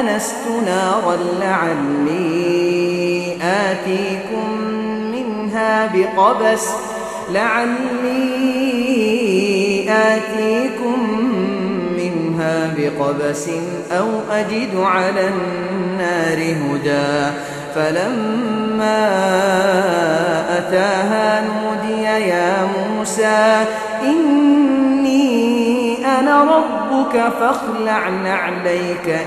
آنست نارا لعلي آتيكم منها بقبس لعلي آتيكم منها بقبس أو أجد على النار هدى فلما أتاها نودي يا موسى إني أنا ربك فاخلع نعليك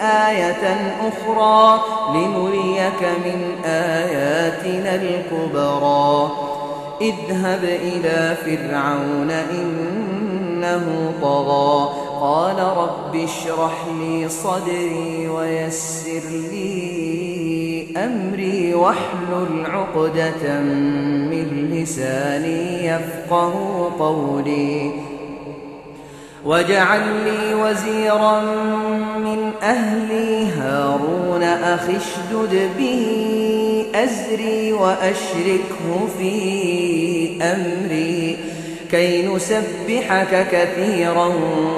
آية أخرى لنريك من آياتنا الكبرى اذهب إلى فرعون إنه طغى قال رب اشرح لي صدري ويسر لي أمري واحلل عقدة من لساني يفقه قولي واجعل لي وزيرا من أهلي هارون أخي اشدد به أزري وأشركه في أمري كي نسبحك كثيرا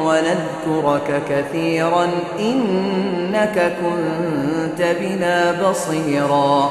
ونذكرك كثيرا إنك كنت بنا بصيرا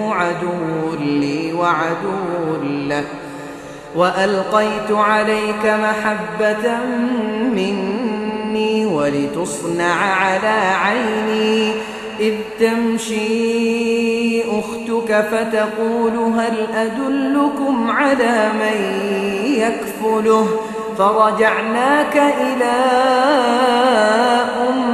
يأخذه عدو لي وعدو له. وألقيت عليك محبة مني ولتصنع على عيني. إذ تمشي أختك فتقول هل أدلكم على من يكفله؟ فرجعناك إلى أمك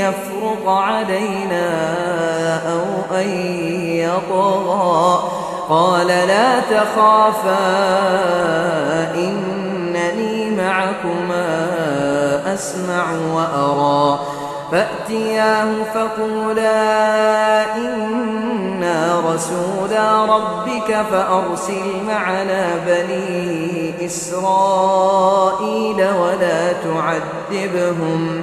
يفرط علينا أو أن يطغى. قال لا تخافا إنني معكما أسمع وأرى. فأتياه فقولا إنا رسولا ربك فأرسل معنا بني إسرائيل ولا تعذبهم.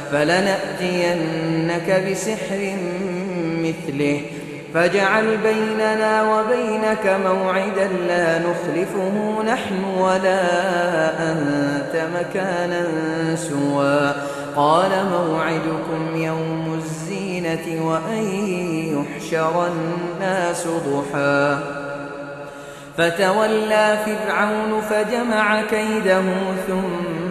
فلنأتينك بسحر مثله. فاجعل بيننا وبينك موعدا لا نخلفه نحن ولا أنت مكانا سوى. قال موعدكم يوم الزينة وأن يحشر الناس ضحى. فتولى فرعون فجمع كيده ثم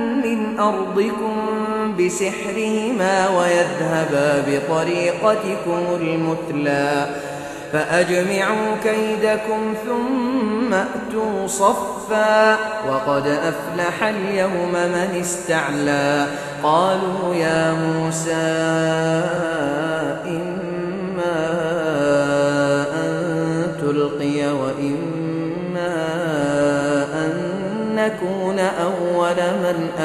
من أرضكم بسحرهما ويذهبا بطريقتكم المثلى فأجمعوا كيدكم ثم أتوا صفا وقد أفلح اليوم من استعلى قالوا يا موسى إما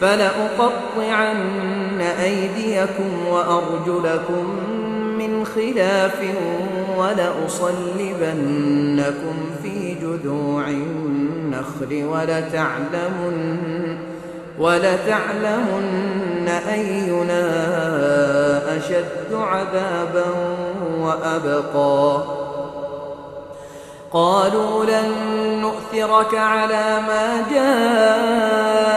فلأقطعن أيديكم وأرجلكم من خلاف ولأصلبنكم في جذوع النخل ولتعلمن ولتعلمن أينا أشد عذابا وأبقى. قالوا لن نؤثرك على ما جاءنا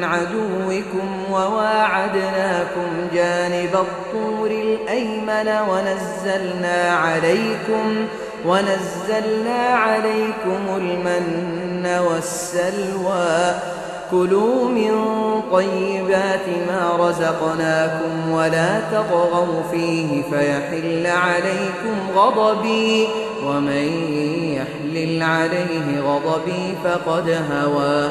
من عدوكم وواعدناكم جانب الطور الأيمن ونزلنا عليكم ونزلنا عليكم المن والسلوى. كلوا من طيبات ما رزقناكم ولا تطغوا فيه فيحل عليكم غضبي. ومن يحلل عليه غضبي فقد هوى.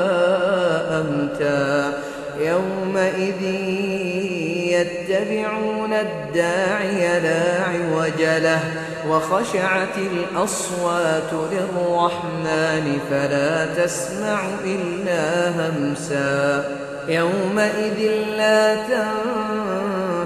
يومئذ يتبعون الداعي لا عوج له وخشعت الأصوات للرحمن فلا تسمع إلا همسا يومئذ لا تنفع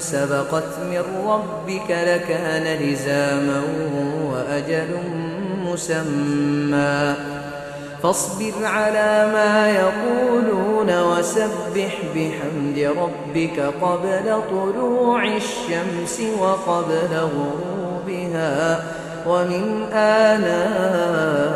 سبقت من ربك لكان لزاما وأجل مسمى. فاصبر على ما يقولون وسبح بحمد ربك قبل طلوع الشمس وقبل غروبها. ومن الليل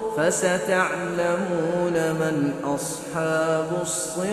فستعلمون من أصحاب الصراط